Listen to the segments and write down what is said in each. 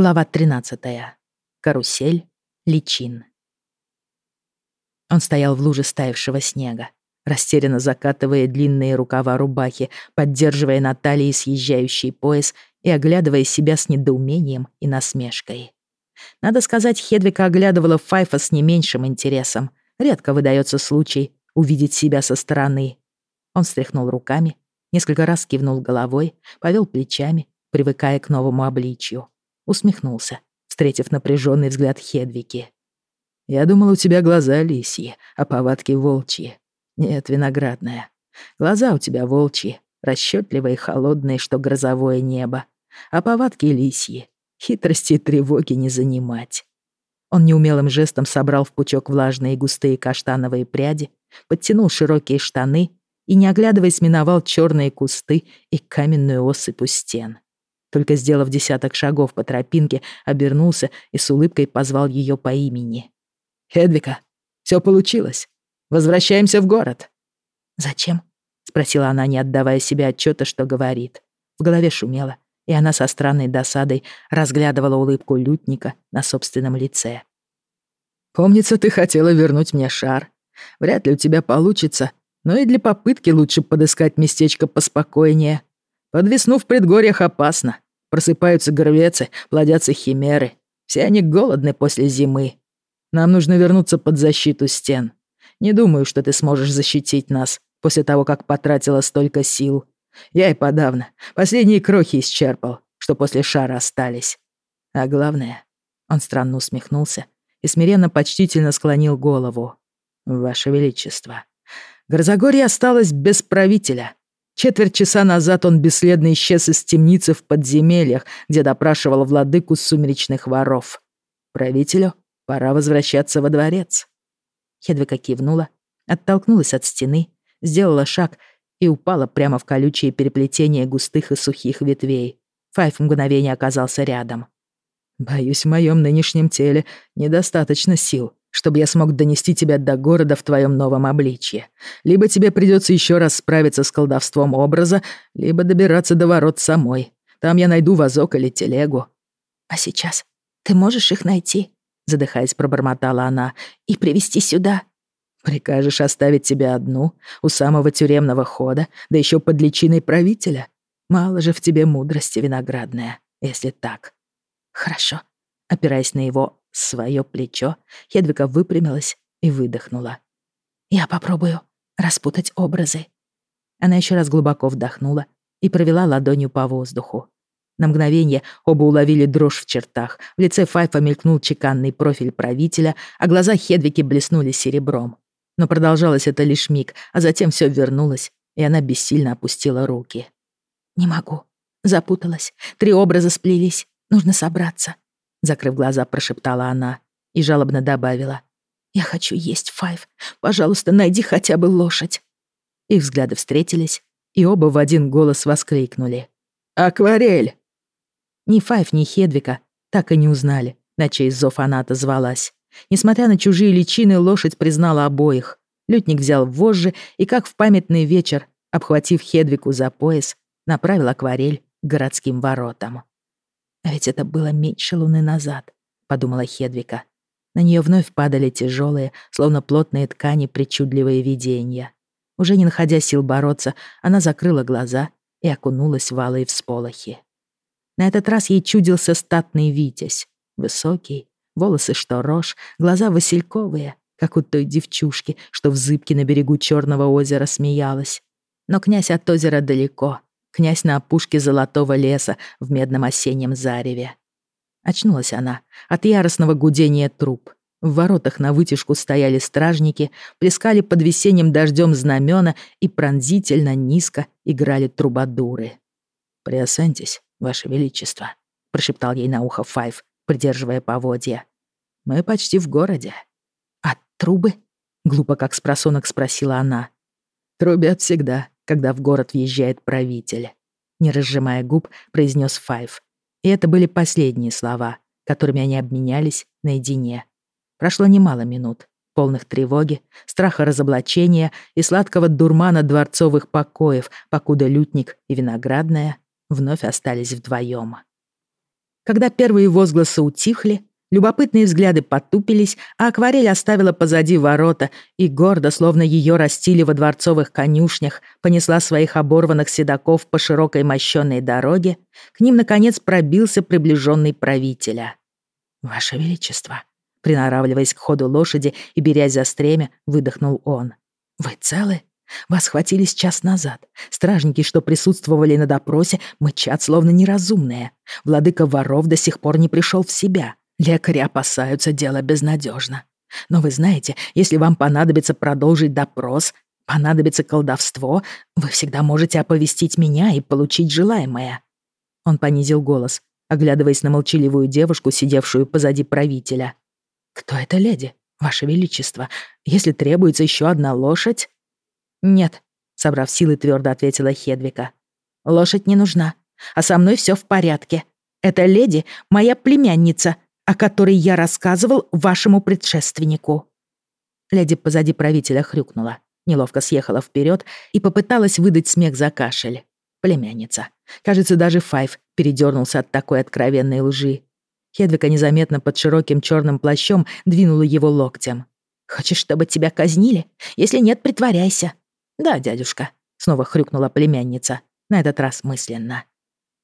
Глава 13. Карусель. Личин. Он стоял в луже стаявшего снега, растерянно закатывая длинные рукава рубахи, поддерживая на талии съезжающий пояс и оглядывая себя с недоумением и насмешкой. Надо сказать, Хедвика оглядывала Файфа с не меньшим интересом. Редко выдается случай увидеть себя со стороны. Он встряхнул руками, несколько раз кивнул головой, повел плечами, привыкая к новому обличью усмехнулся, встретив напряженный взгляд Хедвики. «Я думал, у тебя глаза лисьи, а повадки волчьи. Нет, виноградная. Глаза у тебя волчьи, расчетливые и холодные, что грозовое небо. А повадки лисьи. Хитрости и тревоги не занимать». Он неумелым жестом собрал в пучок влажные густые каштановые пряди, подтянул широкие штаны и, не оглядываясь, миновал черные кусты и каменную осыпь у стен. Только сделав десяток шагов по тропинке, обернулся и с улыбкой позвал ее по имени. «Хедвика, все получилось. Возвращаемся в город». «Зачем?» — спросила она, не отдавая себе отчета, что говорит. В голове шумело, и она со странной досадой разглядывала улыбку лютника на собственном лице. «Помнится, ты хотела вернуть мне шар. Вряд ли у тебя получится, но и для попытки лучше подыскать местечко поспокойнее. Под весну в предгорьях опасно. Просыпаются горвецы, плодятся химеры. Все они голодны после зимы. Нам нужно вернуться под защиту стен. Не думаю, что ты сможешь защитить нас после того, как потратила столько сил. Я и подавно. Последние крохи исчерпал, что после шара остались. А главное, он странно усмехнулся и смиренно почтительно склонил голову. Ваше Величество, Грозогорье осталось без правителя. Четверть часа назад он бесследно исчез из темницы в подземельях, где допрашивал владыку сумеречных воров. Правителю пора возвращаться во дворец. Хедвика кивнула, оттолкнулась от стены, сделала шаг и упала прямо в колючее переплетение густых и сухих ветвей. Файв в мгновение оказался рядом. «Боюсь, в моем нынешнем теле недостаточно сил, чтобы я смог донести тебя до города в твоем новом обличье. Либо тебе придется еще раз справиться с колдовством образа, либо добираться до ворот самой. Там я найду вазок или телегу». «А сейчас ты можешь их найти?» Задыхаясь, пробормотала она. «И привести сюда?» «Прикажешь оставить тебя одну у самого тюремного хода, да еще под личиной правителя? Мало же в тебе мудрости виноградная, если так». «Хорошо», опираясь на его свое плечо, Хедвика выпрямилась и выдохнула. «Я попробую распутать образы». Она еще раз глубоко вдохнула и провела ладонью по воздуху. На мгновение оба уловили дрожь в чертах. В лице Файфа мелькнул чеканный профиль правителя, а глаза Хедвики блеснули серебром. Но продолжалось это лишь миг, а затем все вернулось, и она бессильно опустила руки. «Не могу. Запуталась. Три образа сплелись. Нужно собраться. Закрыв глаза, прошептала она и жалобно добавила. «Я хочу есть, Файв. Пожалуйста, найди хотя бы лошадь». Их взгляды встретились, и оба в один голос воскликнули. «Акварель!» Ни Файв, ни Хедвика так и не узнали, на чей зов она отозвалась. Несмотря на чужие личины, лошадь признала обоих. Лютник взял вожжи и, как в памятный вечер, обхватив Хедвику за пояс, направил акварель к городским воротам. А ведь это было меньше луны назад, подумала Хедвика. На нее вновь падали тяжелые, словно плотные ткани, причудливые видения. Уже не находя сил бороться, она закрыла глаза и окунулась в алые всполохи. На этот раз ей чудился статный витязь. Высокий, волосы что рожь, глаза васильковые, как у той девчушки, что в зыбке на берегу Черного озера смеялась. Но князь от озера далеко, князь на опушке золотого леса в медном осеннем зареве. Очнулась она от яростного гудения труб. В воротах на вытяжку стояли стражники, плескали под весенним дождем знамена и пронзительно низко играли трубадуры. «Приосаньтесь, Ваше Величество», — прошептал ей на ухо Файв, придерживая поводья. «Мы почти в городе». «А трубы?» — глупо как спросонок спросила она. «Трубят всегда, когда в город въезжает правитель. Не разжимая губ, произнес Файв. И это были последние слова, которыми они обменялись наедине. Прошло немало минут, полных тревоги, страха разоблачения и сладкого дурмана дворцовых покоев, покуда лютник и виноградная вновь остались вдвоем. Когда первые возгласы утихли, любопытные взгляды потупились, а акварель оставила позади ворота и гордо, словно ее растили во дворцовых конюшнях, понесла своих оборванных седаков по широкой мощенной дороге, к ним, наконец, пробился приближенный правителя. «Ваше Величество», приноравливаясь к ходу лошади и берясь за стремя, выдохнул он. «Вы целы?» Вас схватили час назад. Стражники, что присутствовали на допросе, мычат словно неразумные. Владыка воров до сих пор не пришел в себя. Лекари опасаются, дело безнадежно. Но вы знаете, если вам понадобится продолжить допрос, понадобится колдовство, вы всегда можете оповестить меня и получить желаемое». Он понизил голос, оглядываясь на молчаливую девушку, сидевшую позади правителя. «Кто эта леди, ваше величество? Если требуется еще одна лошадь...» «Нет», — собрав силы, твердо ответила Хедвика. «Лошадь не нужна, а со мной все в порядке. Эта леди — моя племянница, о которой я рассказывал вашему предшественнику». Леди позади правителя хрюкнула, неловко съехала вперед и попыталась выдать смех за кашель. Племянница. Кажется, даже Файв передернулся от такой откровенной лжи. Хедвика незаметно под широким черным плащом двинула его локтем. «Хочешь, чтобы тебя казнили? Если нет, притворяйся. «Да, дядюшка», — снова хрюкнула племянница, на этот раз мысленно.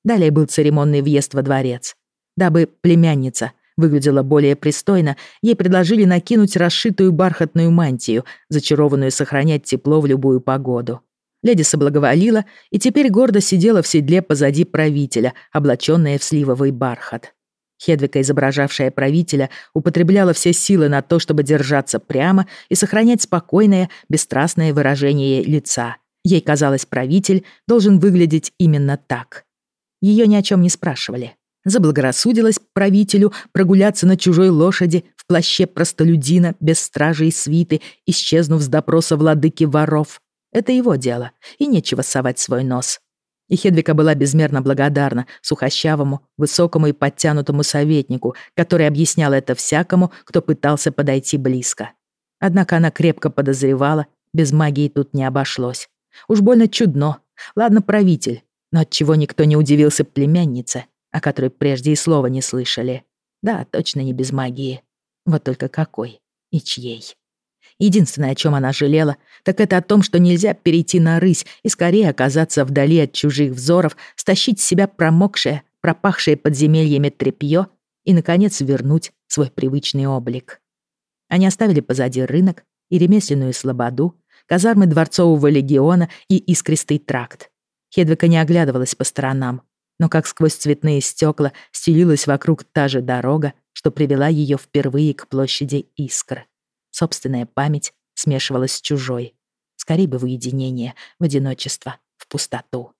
Далее был церемонный въезд во дворец. Дабы племянница выглядела более пристойно, ей предложили накинуть расшитую бархатную мантию, зачарованную сохранять тепло в любую погоду. Леди соблаговолила и теперь гордо сидела в седле позади правителя, облаченная в сливовый бархат. Хедвика, изображавшая правителя, употребляла все силы на то, чтобы держаться прямо и сохранять спокойное, бесстрастное выражение лица. Ей казалось, правитель должен выглядеть именно так. Ее ни о чем не спрашивали. Заблагорассудилось правителю прогуляться на чужой лошади в плаще простолюдина без стражи и свиты, исчезнув с допроса владыки воров. Это его дело, и нечего совать свой нос. И Хедвика была безмерно благодарна сухощавому, высокому и подтянутому советнику, который объяснял это всякому, кто пытался подойти близко. Однако она крепко подозревала, без магии тут не обошлось. Уж больно чудно. Ладно, правитель, но отчего никто не удивился племяннице, о которой прежде и слова не слышали. Да, точно не без магии. Вот только какой и чьей. Единственное, о чем она жалела, так это о том, что нельзя перейти на рысь и скорее оказаться вдали от чужих взоров, стащить с себя промокшее, пропахшее подземельями тряпье и, наконец, вернуть свой привычный облик. Они оставили позади рынок и ремесленную слободу, казармы дворцового легиона и искристый тракт. Хедвика не оглядывалась по сторонам, но как сквозь цветные стекла стелилась вокруг та же дорога, что привела ее впервые к площади Искр. Собственная память смешивалась с чужой. Скорее бы в уединение, в одиночество, в пустоту.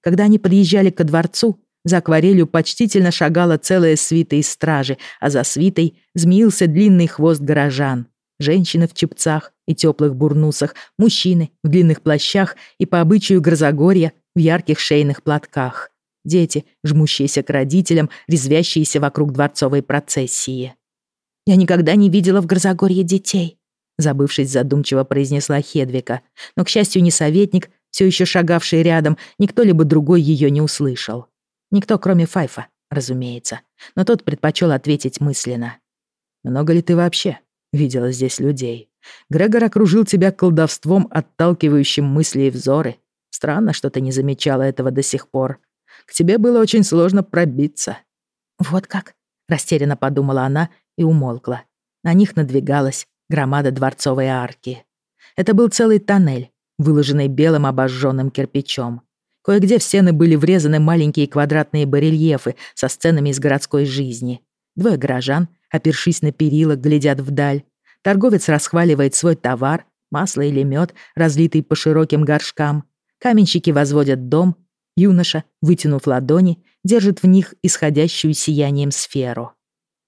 Когда они подъезжали ко дворцу, за акварелью почтительно шагала целая свита из стражи, а за свитой змеился длинный хвост горожан. Женщины в чепцах и теплых бурнусах, мужчины в длинных плащах и по обычаю грозогорья в ярких шейных платках. Дети, жмущиеся к родителям, резвящиеся вокруг дворцовой процессии. Я никогда не видела в Грозогорье детей», забывшись задумчиво произнесла Хедвика. Но, к счастью, ни советник, все еще шагавший рядом, никто либо другой ее не услышал. Никто, кроме Файфа, разумеется. Но тот предпочел ответить мысленно. «Много ли ты вообще видела здесь людей? Грегор окружил тебя колдовством, отталкивающим мысли и взоры. Странно, что ты не замечала этого до сих пор. К тебе было очень сложно пробиться». «Вот как?» — растерянно подумала она и умолкла. На них надвигалась громада дворцовой арки. Это был целый тоннель, выложенный белым обожженным кирпичом. Кое-где в стены были врезаны маленькие квадратные барельефы со сценами из городской жизни. Двое горожан, опершись на перила, глядят вдаль. Торговец расхваливает свой товар, масло или мед, разлитый по широким горшкам. Каменщики возводят дом. Юноша, вытянув ладони, держит в них исходящую сиянием сферу.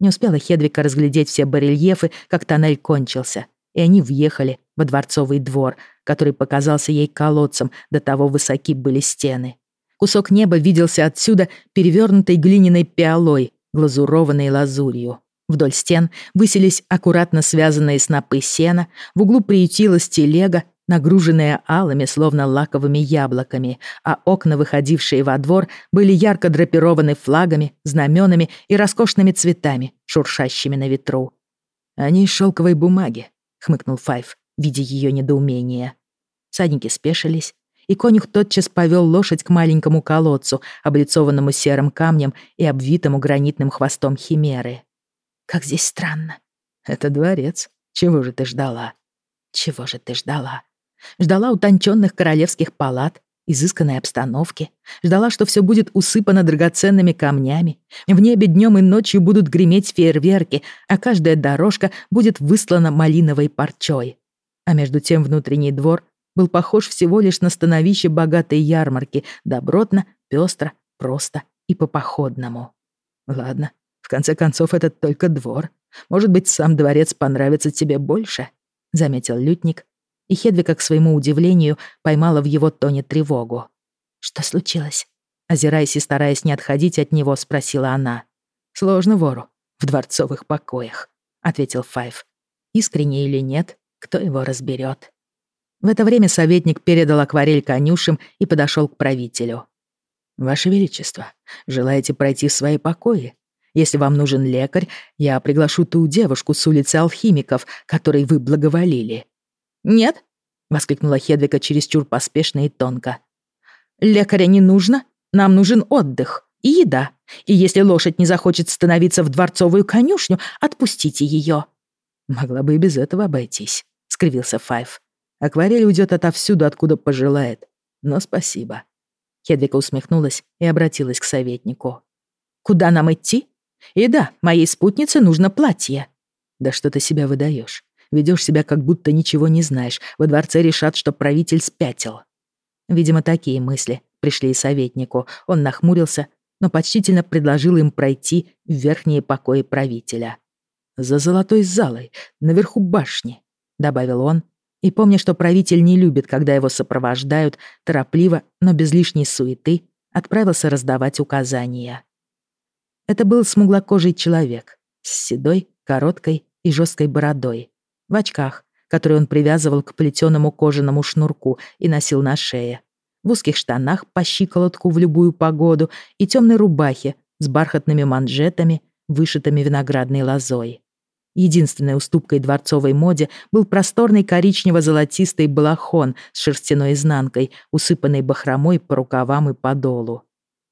Не успела Хедвика разглядеть все барельефы, как тоннель кончился, и они въехали во дворцовый двор, который показался ей колодцем, до того высоки были стены. Кусок неба виделся отсюда перевернутой глиняной пиалой, глазурованной лазурью. Вдоль стен высились аккуратно связанные снопы сена, в углу приютилась телега, нагруженные алыми, словно лаковыми яблоками, а окна, выходившие во двор, были ярко драпированы флагами, знаменами и роскошными цветами, шуршащими на ветру. «Они из шелковой бумаги», — хмыкнул Файв, видя ее недоумение. Садники спешились, и конюх тотчас повел лошадь к маленькому колодцу, облицованному серым камнем и обвитому гранитным хвостом химеры. «Как здесь странно!» «Это дворец. Чего же ты ждала?» «Чего же ты ждала?» Ждала утонченных королевских палат, изысканной обстановки. Ждала, что все будет усыпано драгоценными камнями. В небе днем и ночью будут греметь фейерверки, а каждая дорожка будет выслана малиновой парчой. А между тем внутренний двор был похож всего лишь на становище богатой ярмарки, добротно, пестро, просто и по-походному. Ладно, в конце концов, это только двор. Может быть, сам дворец понравится тебе больше, заметил лютник, и Хедвика, к своему удивлению, поймала в его тоне тревогу. Что случилось? Озираясь и стараясь не отходить от него, спросила она. «Сложно вору в дворцовых покоях», — ответил Файв. «Искренне или нет, кто его разберет. В это время советник передал акварель конюшем и подошел к правителю. «Ваше Величество, желаете пройти в свои покои? Если вам нужен лекарь, я приглашу ту девушку с улицы алхимиков, которой вы благоволили». «Нет», — воскликнула Хедвика чересчур поспешно и тонко. «Лекаря не нужно, нам нужен отдых и еда. И если лошадь не захочет становиться в дворцовую конюшню, отпустите ее». «Могла бы и без этого обойтись», — скривился Файв. Акварель уйдет отовсюду, откуда пожелает. Но спасибо». Хедвика усмехнулась и обратилась к советнику. «Куда нам идти? И да, моей спутнице нужно платье». «Да что ты себя выдаешь? Ведешь себя, как будто ничего не знаешь. Во дворце решат, что правитель спятил». Видимо, такие мысли пришли и советнику. Он нахмурился, но почтительно предложил им пройти в верхние покои правителя. «За золотой залой, наверху башни», — добавил он, и помня, что правитель не любит, когда его сопровождают, торопливо, но без лишней суеты, отправился раздавать указания. Это был смуглокожий человек с седой, короткой и жесткой бородой, в очках, которые он привязывал к плетеному кожаному шнурку и носил на шее, в узких штанах по щиколотку в любую погоду и темной рубахе с бархатными манжетами, вышитыми виноградной лозой. Единственной уступкой дворцовой моде был просторный коричнево-золотистый балахон с шерстяной изнанкой, усыпанный бахромой по рукавам и по долу.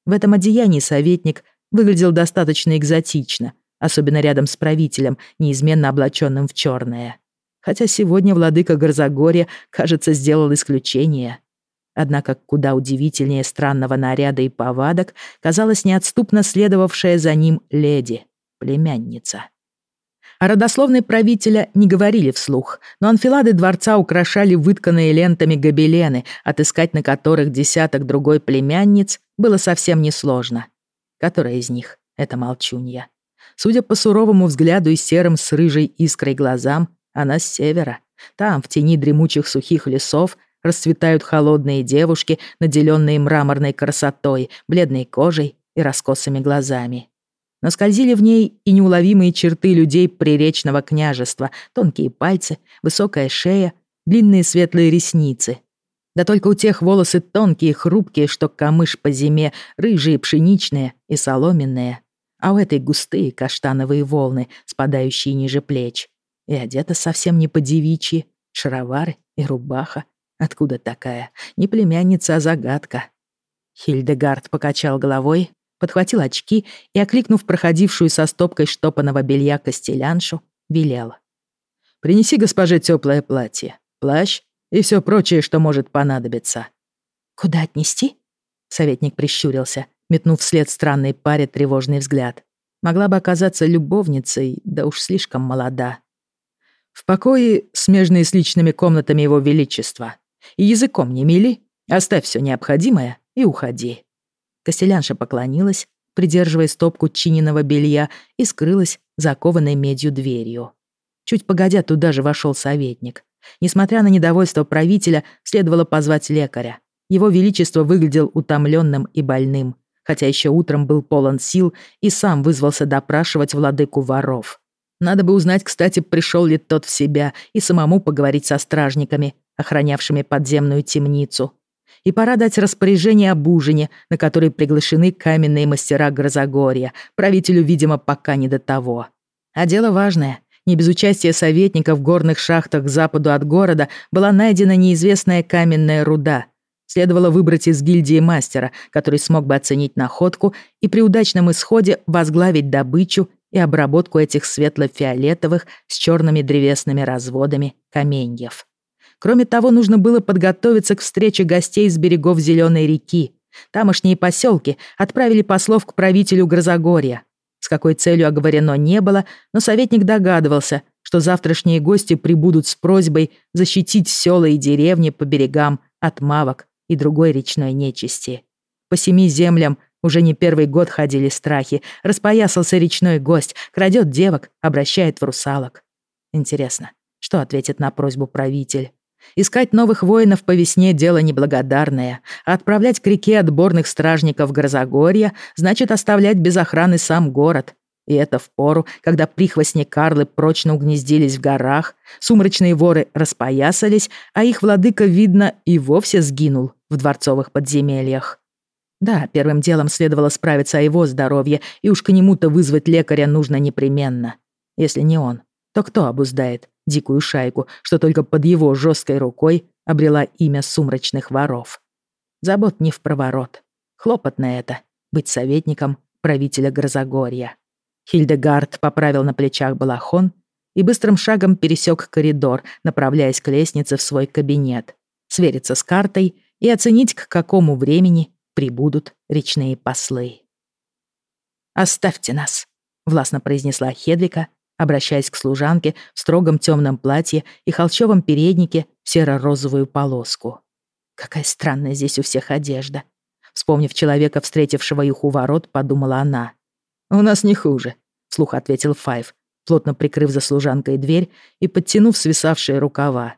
В этом одеянии советник выглядел достаточно экзотично, особенно рядом с правителем, неизменно облаченным в черное. Хотя сегодня владыка Горзагорья, кажется, сделал исключение. Однако куда удивительнее странного наряда и повадок казалась неотступно следовавшая за ним леди, племянница. О родословной правителя не говорили вслух, но анфилады дворца украшали вытканные лентами гобелены, отыскать на которых десяток другой племянниц было совсем несложно. Которая из них — это молчунья. Судя по суровому взгляду и серым с рыжей искрой глазам, она с севера. Там, в тени дремучих сухих лесов, расцветают холодные девушки, наделенные мраморной красотой, бледной кожей и раскосыми глазами но скользили в ней и неуловимые черты людей приречного княжества, тонкие пальцы, высокая шея, длинные светлые ресницы. Да только у тех волосы тонкие, хрупкие, что камыш по зиме, рыжие, пшеничные и соломенные. А у этой густые каштановые волны, спадающие ниже плеч. И одета совсем не по-девичьи, шаровары и рубаха. Откуда такая? Не племянница, а загадка. Хильдегард покачал головой, подхватил очки и, окликнув проходившую со стопкой штопанного белья костеляншу, велел. «Принеси госпоже теплое платье, плащ и все прочее, что может понадобиться». «Куда отнести?» Советник прищурился, метнув вслед странной паре тревожный взгляд. Могла бы оказаться любовницей, да уж слишком молода. «В покое, смежные с личными комнатами его величества. И языком не мели, оставь все необходимое и уходи». Костелянша поклонилась, придерживая стопку чиненного белья, и скрылась закованной медью дверью. Чуть погодя, туда же вошел советник. Несмотря на недовольство правителя, следовало позвать лекаря. Его величество выглядел утомленным и больным, хотя еще утром был полон сил и сам вызвался допрашивать владыку воров. Надо бы узнать, кстати, пришел ли тот в себя и самому поговорить со стражниками, охранявшими подземную темницу. И пора дать распоряжение об ужине, на который приглашены каменные мастера Грозогорья, правителю, видимо, пока не до того. А дело важное. Не без участия советников в горных шахтах к западу от города была найдена неизвестная каменная руда. Следовало выбрать из гильдии мастера, который смог бы оценить находку и при удачном исходе возглавить добычу и обработку этих светло-фиолетовых с черными древесными разводами каменьев. Кроме того, нужно было подготовиться к встрече гостей с берегов Зеленой реки. Тамошние поселки отправили послов к правителю Грозогорья. С какой целью оговорено не было, но советник догадывался, что завтрашние гости прибудут с просьбой защитить села и деревни по берегам от мавок и другой речной нечисти. По семи землям уже не первый год ходили страхи. Распоясался речной гость, крадет девок, обращает в русалок. Интересно, что ответит на просьбу правитель? Искать новых воинов по весне — дело неблагодарное, а отправлять к реке отборных стражников Грозогорья значит оставлять без охраны сам город. И это в пору, когда прихвостни Карлы прочно угнездились в горах, сумрачные воры распоясались, а их владыка, видно, и вовсе сгинул в дворцовых подземельях. Да, первым делом следовало справиться о его здоровье, и уж к нему-то вызвать лекаря нужно непременно. Если не он, то кто обуздает дикую шайку, что только под его жесткой рукой обрела имя сумрачных воров. Забот не в проворот. Хлопотно это — быть советником правителя Грозогорья. Хильдегард поправил на плечах балахон и быстрым шагом пересек коридор, направляясь к лестнице в свой кабинет, свериться с картой и оценить, к какому времени прибудут речные послы. «Оставьте нас», — властно произнесла Хедрика, обращаясь к служанке в строгом темном платье и холчевом переднике в серо-розовую полоску. Какая странная здесь у всех одежда. Вспомнив человека, встретившего их у ворот, подумала она. «У нас не хуже», — вслух ответил Файв, плотно прикрыв за служанкой дверь и подтянув свисавшие рукава.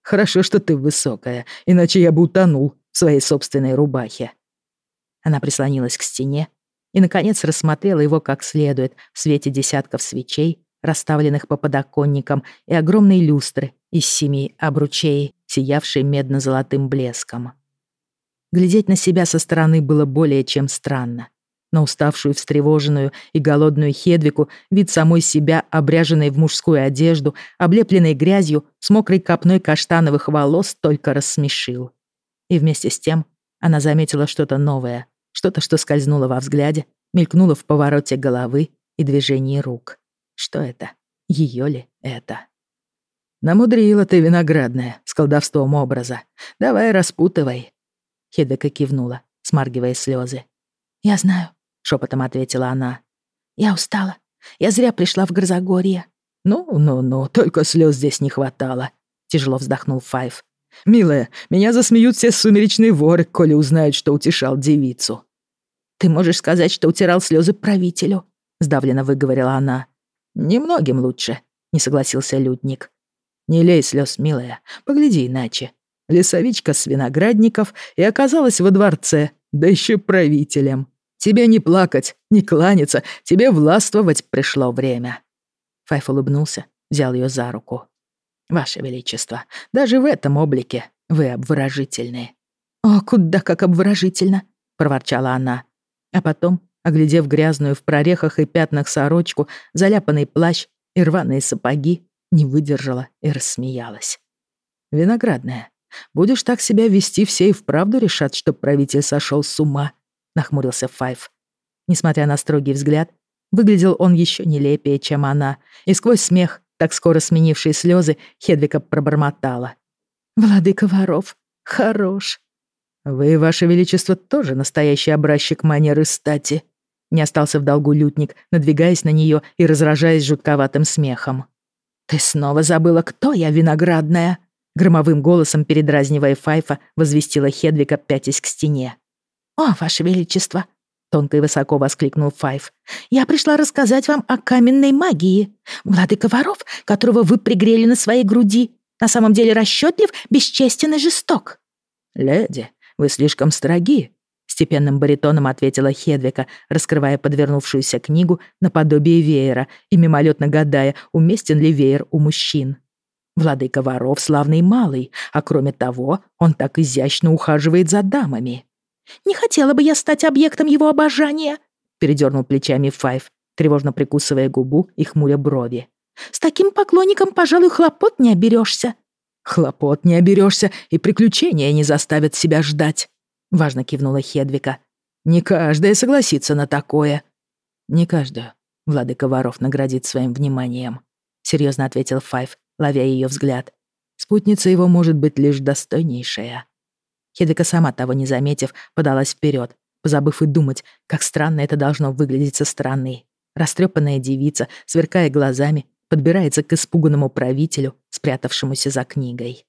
«Хорошо, что ты высокая, иначе я бы утонул в своей собственной рубахе». Она прислонилась к стене и, наконец, рассмотрела его как следует в свете десятков свечей, расставленных по подоконникам, и огромной люстры из семи обручей, сиявшей медно-золотым блеском. Глядеть на себя со стороны было более чем странно. На уставшую, встревоженную и голодную Хедвику вид самой себя, обряженной в мужскую одежду, облепленной грязью, с мокрой копной каштановых волос, только рассмешил. И вместе с тем она заметила что-то новое, что-то, что скользнуло во взгляде, мелькнуло в повороте головы и движении рук. Что это? Ее ли это? Намудрила ты, виноградная, с колдовством образа. Давай распутывай. Хедека кивнула, смаргивая слезы. Я знаю, шепотом ответила она. Я устала. Я зря пришла в Грозогорье. Ну, ну, ну, только слез здесь не хватало. Тяжело вздохнул Файв. «Милая, меня засмеют все сумеречные воры, коли узнают, что утешал девицу». «Ты можешь сказать, что утирал слезы правителю», — сдавленно выговорила она. «Немногим лучше», — не согласился Людник. «Не лей слез, милая, погляди иначе. Лесовичка с виноградников и оказалась во дворце, да еще правителем. Тебе не плакать, не кланяться, тебе властвовать пришло время». Файф улыбнулся, взял ее за руку. «Ваше Величество, даже в этом облике вы обворожительны». «О, куда как обворожительно!» — проворчала она. А потом Оглядев грязную в прорехах и пятнах сорочку, заляпанный плащ и рваные сапоги, не выдержала и рассмеялась. «Виноградная, будешь так себя вести, все и вправду решат, что правитель сошел с ума», — нахмурился Файв. Несмотря на строгий взгляд, выглядел он еще нелепее, чем она, и сквозь смех, так скоро сменившие слезы, Хедвика пробормотала. «Владыка воров, хорош». «Вы, Ваше Величество, тоже настоящий образчик манеры стати», не остался в долгу лютник, надвигаясь на нее и разражаясь жутковатым смехом. «Ты снова забыла, кто я, виноградная?» Громовым голосом, передразнивая Файфа, возвестила Хедвика, пятясь к стене. «О, Ваше Величество!» — тонко и высоко воскликнул Файф. «Я пришла рассказать вам о каменной магии. Владыка воров, которого вы пригрели на своей груди, на самом деле расчетлив, бесчестен и жесток». «Леди, вы слишком строги», степенным баритоном ответила Хедвика, раскрывая подвернувшуюся книгу наподобие веера и мимолетно гадая, уместен ли веер у мужчин. Владыка воров славный малый, а кроме того, он так изящно ухаживает за дамами. «Не хотела бы я стать объектом его обожания», — передернул плечами Файв, тревожно прикусывая губу и хмуря брови. «С таким поклонником, пожалуй, хлопот не оберешься». «Хлопот не оберешься, и приключения не заставят себя ждать», — важно кивнула Хедвика. «Не каждая согласится на такое». «Не каждая», — владыка воров наградит своим вниманием», — серьезно ответил Файв, ловя ее взгляд. «Спутница его может быть лишь достойнейшая». Хедвика сама того не заметив, подалась вперед, позабыв и думать, как странно это должно выглядеть со стороны. Растрепанная девица, сверкая глазами, подбирается к испуганному правителю, спрятавшемуся за книгой.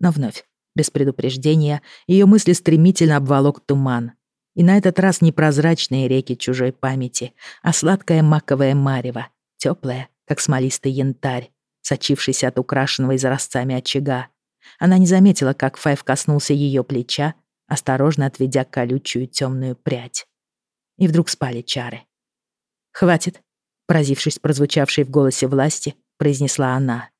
Но вновь, без предупреждения, ее мысли стремительно обволок туман. И на этот раз не прозрачные реки чужой памяти, а сладкое маковое марево, теплое, как смолистый янтарь, сочившийся от украшенного изразцами очага. Она не заметила, как Файв коснулся ее плеча, осторожно отведя колючую темную прядь. И вдруг спали чары. «Хватит», — поразившись прозвучавшей в голосе власти, произнесла она.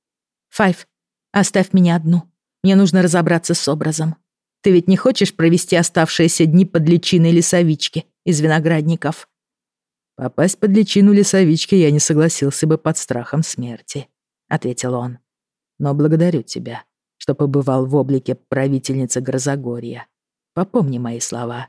«Файв, оставь меня одну. Мне нужно разобраться с образом. Ты ведь не хочешь провести оставшиеся дни под личиной лесовички из виноградников?» «Попасть под личину лесовички я не согласился бы под страхом смерти», — ответил он. «Но благодарю тебя, что побывал в облике правительницы Грозогорья. Попомни мои слова».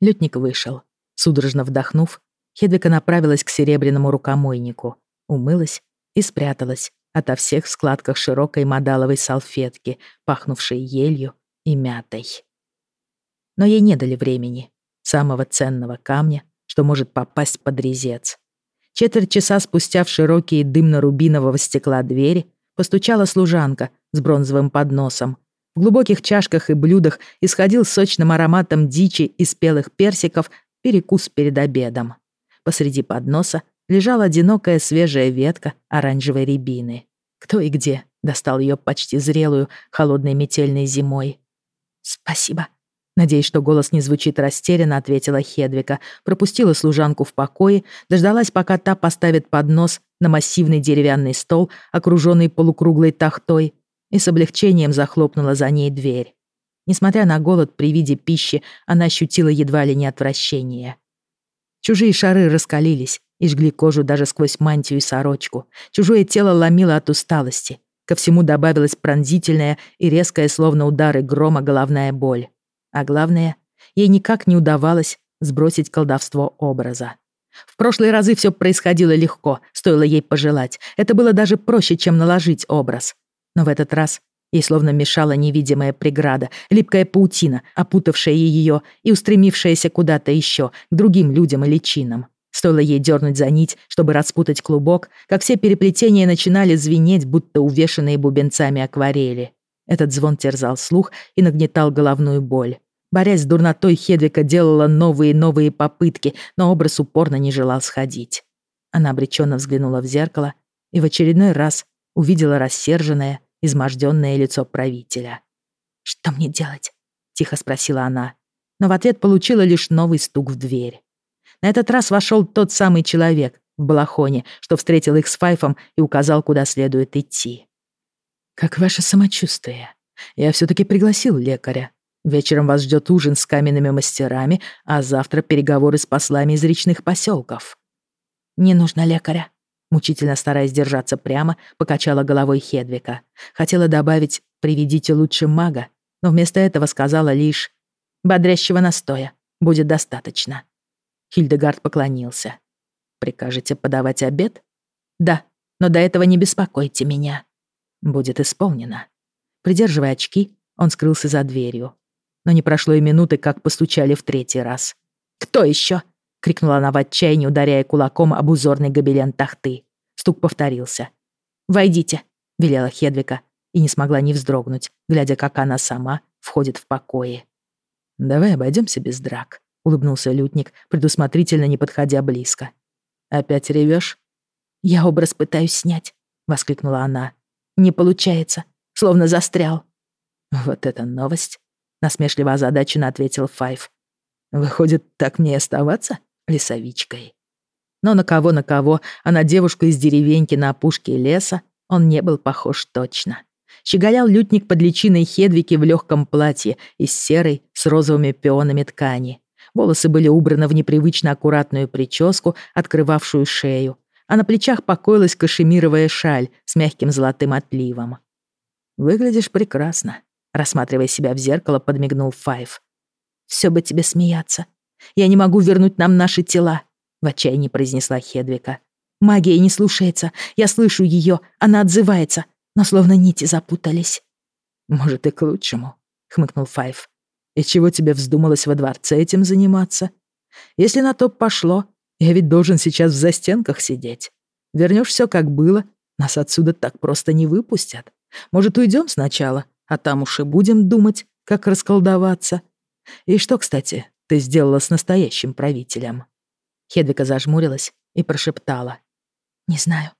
Лютник вышел. Судорожно вдохнув, Хедвика направилась к серебряному рукомойнику, умылась и спряталась ото всех в складках широкой модаловой салфетки, пахнувшей елью и мятой. Но ей не дали времени, самого ценного камня, что может попасть под резец. Четверть часа спустя в широкие дымно-рубинового стекла двери постучала служанка с бронзовым подносом. В глубоких чашках и блюдах исходил сочным ароматом дичи и спелых персиков перекус перед обедом. Посреди подноса лежала одинокая свежая ветка оранжевой рябины. Кто и где достал ее почти зрелую холодной метельной зимой. «Спасибо», Надеясь, что голос не звучит растерянно, ответила Хедвика, пропустила служанку в покое, дождалась, пока та поставит поднос на массивный деревянный стол, окруженный полукруглой тахтой, и с облегчением захлопнула за ней дверь. Несмотря на голод при виде пищи, она ощутила едва ли не отвращение. Чужие шары раскалились и жгли кожу даже сквозь мантию и сорочку. Чужое тело ломило от усталости. Ко всему добавилась пронзительная и резкая, словно удары грома, головная боль. А главное, ей никак не удавалось сбросить колдовство образа. В прошлые разы все происходило легко, стоило ей пожелать. Это было даже проще, чем наложить образ. Но в этот раз ей словно мешала невидимая преграда, липкая паутина, опутавшая ее и устремившаяся куда-то еще, к другим людям и личинам. Стоило ей дернуть за нить, чтобы распутать клубок, как все переплетения начинали звенеть, будто увешанные бубенцами акварели. Этот звон терзал слух и нагнетал головную боль. Борясь с дурнотой, Хедвика делала новые и новые попытки, но образ упорно не желал сходить. Она обреченно взглянула в зеркало и в очередной раз увидела рассерженное, изможденное лицо правителя. «Что мне делать?» — тихо спросила она, но в ответ получила лишь новый стук в дверь. На этот раз вошел тот самый человек в балахоне, что встретил их с Файфом и указал, куда следует идти. «Как ваше самочувствие? Я все-таки пригласил лекаря. Вечером вас ждет ужин с каменными мастерами, а завтра переговоры с послами из речных поселков». «Не нужно лекаря», мучительно стараясь держаться прямо, покачала головой Хедвика. Хотела добавить «приведите лучше мага», но вместо этого сказала лишь «бодрящего настоя, будет достаточно». Хильдегард поклонился. «Прикажете подавать обед?» «Да, но до этого не беспокойте меня». Будет исполнено. Придерживая очки, он скрылся за дверью. Но не прошло и минуты, как постучали в третий раз. «Кто еще?» — крикнула она в отчаянии, ударяя кулаком об узорный гобелен тахты. Стук повторился. «Войдите», — велела Хедвика, и не смогла не вздрогнуть, глядя, как она сама входит в покои. «Давай обойдемся без драк», — улыбнулся лютник, предусмотрительно не подходя близко. «Опять ревешь?» «Я образ пытаюсь снять», — воскликнула она. Не получается, словно застрял. Вот это новость, насмешливо озадаченно ответил Файв. Выходит, так мне и оставаться лесовичкой. Но на кого на кого, а на девушку из деревеньки на опушке леса он не был похож точно. Щеголял лютник под личиной Хедвики в легком платье из серой с розовыми пионами ткани. Волосы были убраны в непривычно аккуратную прическу, открывавшую шею, а на плечах покоилась кашемировая шаль с мягким золотым отливом. «Выглядишь прекрасно», — рассматривая себя в зеркало, подмигнул Файв. «Всё бы тебе смеяться. Я не могу вернуть нам наши тела», — в отчаянии произнесла Хедвика. «Магия не слушается. Я слышу её, она отзывается, но словно нити запутались». «Может, и к лучшему», — хмыкнул Файв. «И чего тебе вздумалось во дворце этим заниматься? Если на то пошло, я ведь должен сейчас в застенках сидеть. Вернешь все как было, нас отсюда так просто не выпустят. Может, уйдем сначала, а там уж и будем думать, как расколдоваться. И что, кстати, ты сделала с настоящим правителем?» Хедвика зажмурилась и прошептала. «Не знаю.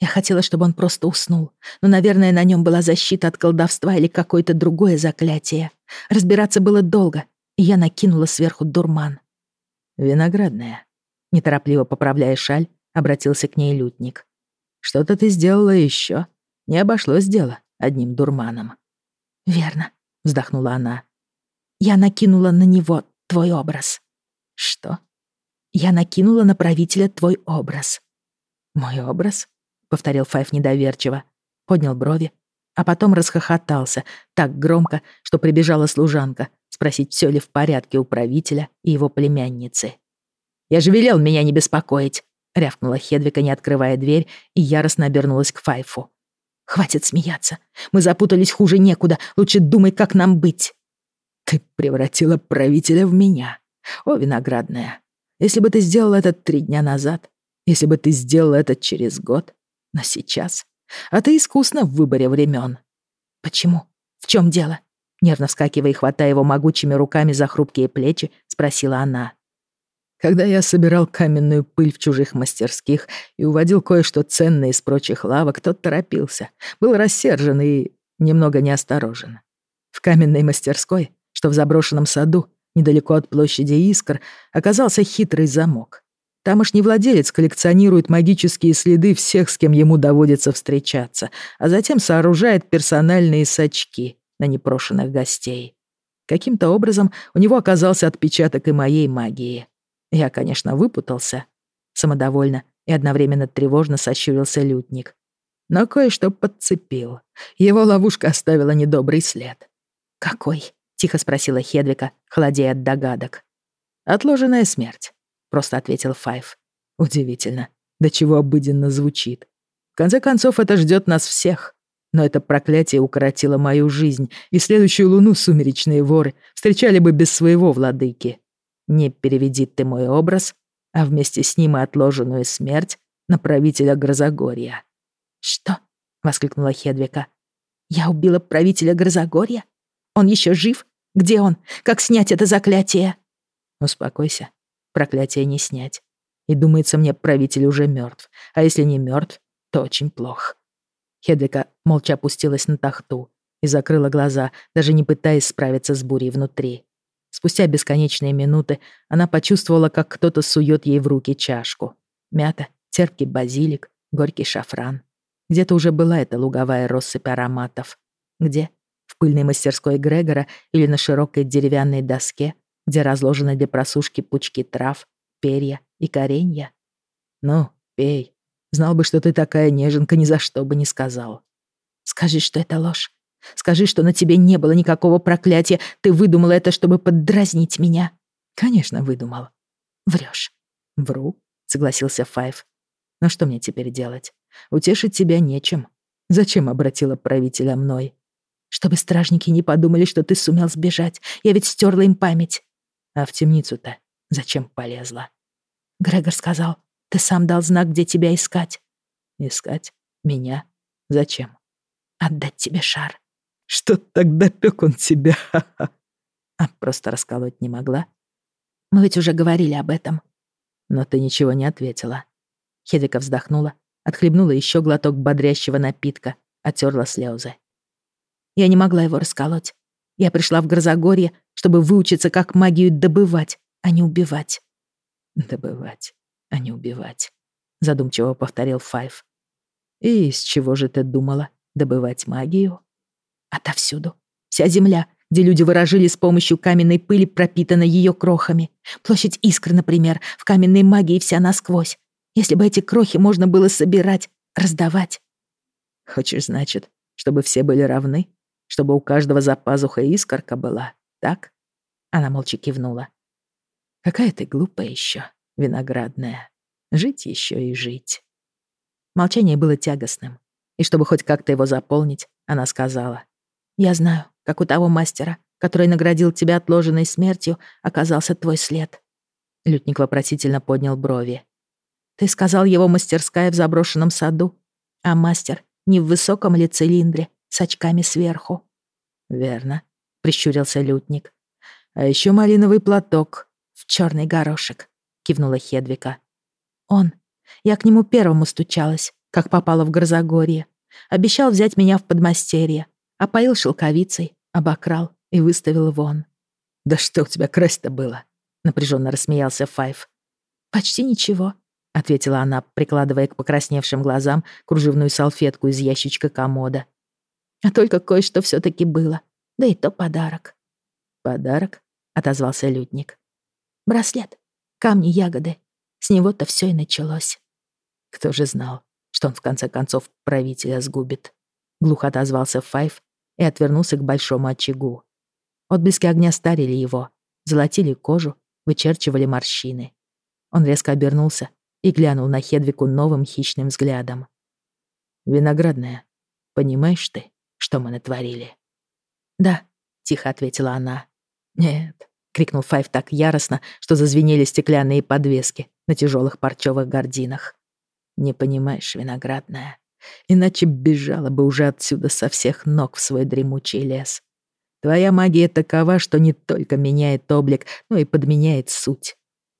Я хотела, чтобы он просто уснул, но, наверное, на нем была защита от колдовства или какое-то другое заклятие. Разбираться было долго, и я накинула сверху дурман. «Виноградная», — неторопливо поправляя шаль, обратился к ней лютник. «Что-то ты сделала еще. Не обошлось дело одним дурманом». «Верно», — вздохнула она. «Я накинула на него твой образ». «Что?» «Я накинула на правителя твой образ». «Мой образ?» повторил Файф недоверчиво, поднял брови, а потом расхохотался так громко, что прибежала служанка спросить, все ли в порядке у правителя и его племянницы. «Я же велел меня не беспокоить!» — рявкнула Хедвика, не открывая дверь, и яростно обернулась к Файфу. «Хватит смеяться. Мы запутались хуже некуда. Лучше думай, как нам быть». «Ты превратила правителя в меня. О, виноградная. Если бы ты сделал это три дня назад, если бы ты сделал это через год, но сейчас... А ты искусно в выборе времен. Почему? В чем дело? Нервно вскакивая и хватая его могучими руками за хрупкие плечи, спросила она. Когда я собирал каменную пыль в чужих мастерских и уводил кое-что ценное из прочих лавок, тот торопился, был рассержен и немного неосторожен. В каменной мастерской, что в заброшенном саду, недалеко от площади Искр, оказался хитрый замок. Тамошний владелец коллекционирует магические следы всех, с кем ему доводится встречаться, а затем сооружает персональные сачки на непрошенных гостей. Каким-то образом у него оказался отпечаток и моей магии. Я, конечно, выпутался. Самодовольно и одновременно тревожно сощурился лютник. Но кое-что подцепил. Его ловушка оставила недобрый след. «Какой?» — тихо спросила Хедвика, холодея от догадок. «Отложенная смерть просто ответил Файв. Удивительно, до чего обыденно звучит. В конце концов, это ждет нас всех. Но это проклятие укоротило мою жизнь, и следующую луну сумеречные воры встречали бы без своего владыки. Не переведи ты мой образ, а вместе с ним и отложенную смерть на правителя Грозогорья. «Что?» — воскликнула Хедвика. «Я убила правителя Грозогорья? Он еще жив? Где он? Как снять это заклятие?» «Успокойся проклятие не снять. И думается мне, правитель уже мертв. А если не мертв, то очень плохо. Хедвика молча опустилась на тахту и закрыла глаза, даже не пытаясь справиться с бурей внутри. Спустя бесконечные минуты она почувствовала, как кто-то сует ей в руки чашку. Мята, терпкий базилик, горький шафран. Где-то уже была эта луговая россыпь ароматов. Где? В пыльной мастерской Грегора или на широкой деревянной доске, где разложены для просушки пучки трав, перья и коренья. Ну, пей. Знал бы, что ты такая неженка, ни за что бы не сказал. Скажи, что это ложь. Скажи, что на тебе не было никакого проклятия. Ты выдумала это, чтобы поддразнить меня. Конечно, выдумал. Врешь. Вру, согласился Файв. Но что мне теперь делать? Утешить тебя нечем. Зачем обратила правителя мной? Чтобы стражники не подумали, что ты сумел сбежать. Я ведь стерла им память. А в темницу-то зачем полезла? Грегор сказал, ты сам дал знак, где тебя искать. Искать? Меня? Зачем? Отдать тебе шар. Что тогда пек он тебя? А просто расколоть не могла? Мы ведь уже говорили об этом. Но ты ничего не ответила. Хедвика вздохнула, отхлебнула еще глоток бодрящего напитка, оттерла слезы. Я не могла его расколоть. Я пришла в Грозогорье, чтобы выучиться, как магию добывать, а не убивать. Добывать, а не убивать, задумчиво повторил Файв. И из чего же ты думала добывать магию? Отовсюду. Вся земля, где люди выражили с помощью каменной пыли, пропитана ее крохами. Площадь Искры, например, в каменной магии вся насквозь. Если бы эти крохи можно было собирать, раздавать. Хочешь, значит, чтобы все были равны? Чтобы у каждого за пазухой искорка была, так? Она молча кивнула. Какая ты глупая еще, виноградная. Жить еще и жить. Молчание было тягостным. И чтобы хоть как-то его заполнить, она сказала. «Я знаю, как у того мастера, который наградил тебя отложенной смертью, оказался твой след». Лютник вопросительно поднял брови. «Ты сказал его мастерская в заброшенном саду, а мастер не в высоком ли цилиндре с очками сверху?» «Верно», — прищурился лютник. «А еще малиновый платок в черный горошек», — кивнула Хедвика. «Он. Я к нему первому стучалась, как попала в Грозогорье. Обещал взять меня в подмастерье, опоил шелковицей, обокрал и выставил вон. «Да что у тебя красть-то было?» — напряженно рассмеялся Файв. «Почти ничего», — ответила она, прикладывая к покрасневшим глазам кружевную салфетку из ящичка комода. «А только кое-что все таки было. Да и то подарок». «Подарок?» — отозвался лютник. «Браслет. Камни-ягоды. С него-то все и началось». Кто же знал, что он в конце концов правителя сгубит? Глухо отозвался Файв и отвернулся к большому очагу. Отблески огня старили его, золотили кожу, вычерчивали морщины. Он резко обернулся и глянул на Хедвику новым хищным взглядом. «Виноградная, понимаешь ты, что мы натворили?» «Да», — тихо ответила она. «Нет», — крикнул Файв так яростно, что зазвенели стеклянные подвески на тяжелых парчевых гординах. «Не понимаешь, виноградная. Иначе бежала бы уже отсюда со всех ног в свой дремучий лес. Твоя магия такова, что не только меняет облик, но и подменяет суть.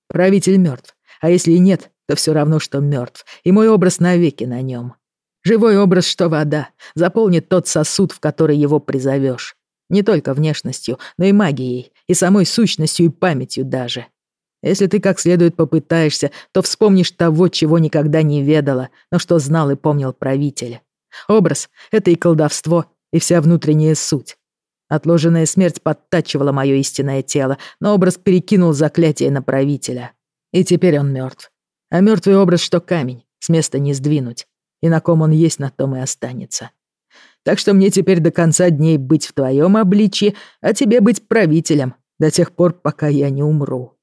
Правитель мертв, а если и нет, то все равно, что мертв, и мой образ навеки на нем. Живой образ, что вода, заполнит тот сосуд, в который его призовешь. Не только внешностью, но и магией, и самой сущностью и памятью даже. Если ты как следует попытаешься, то вспомнишь того, чего никогда не ведала, но что знал и помнил правитель. Образ — это и колдовство, и вся внутренняя суть. Отложенная смерть подтачивала мое истинное тело, но образ перекинул заклятие на правителя. И теперь он мертв. А мертвый образ, что камень, с места не сдвинуть. И на ком он есть, на том и останется. Так что мне теперь до конца дней быть в твоем обличье, а тебе быть правителем, до тех пор, пока я не умру.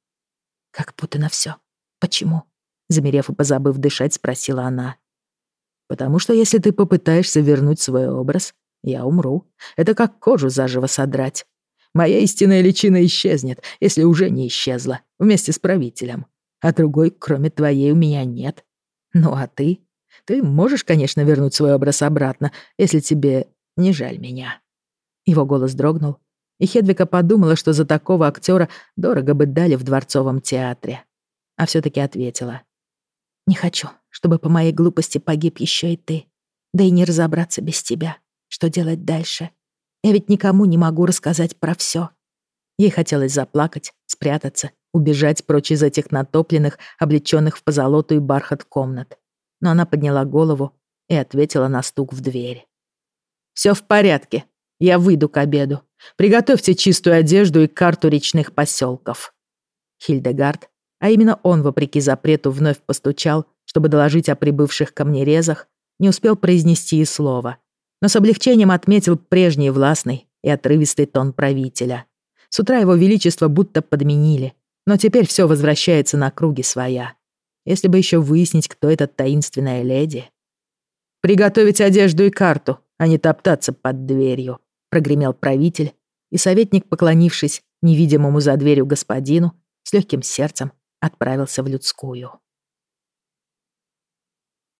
Как будто на все. Почему? Замерев и позабыв дышать, спросила она. Потому что если ты попытаешься вернуть свой образ, я умру. Это как кожу заживо содрать. Моя истинная личина исчезнет, если уже не исчезла, вместе с правителем. А другой, кроме твоей, у меня нет. Ну а ты? Ты можешь, конечно, вернуть свой образ обратно, если тебе не жаль меня». Его голос дрогнул, и Хедвика подумала, что за такого актера дорого бы дали в дворцовом театре. А все таки ответила. «Не хочу, чтобы по моей глупости погиб еще и ты. Да и не разобраться без тебя. Что делать дальше? Я ведь никому не могу рассказать про все. Ей хотелось заплакать, спрятаться, убежать прочь из этих натопленных, облеченных в позолоту и бархат комнат. Но она подняла голову и ответила на стук в дверь. Все в порядке. Я выйду к обеду. Приготовьте чистую одежду и карту речных поселков. Хильдегард, а именно он, вопреки запрету, вновь постучал, чтобы доложить о прибывших камнерезах, не успел произнести и слова, но с облегчением отметил прежний властный и отрывистый тон правителя. С утра его величество будто подменили, но теперь все возвращается на круги своя. Если бы еще выяснить, кто эта таинственная леди. «Приготовить одежду и карту, а не топтаться под дверью», прогремел правитель, и советник, поклонившись невидимому за дверью господину, с легким сердцем отправился в людскую.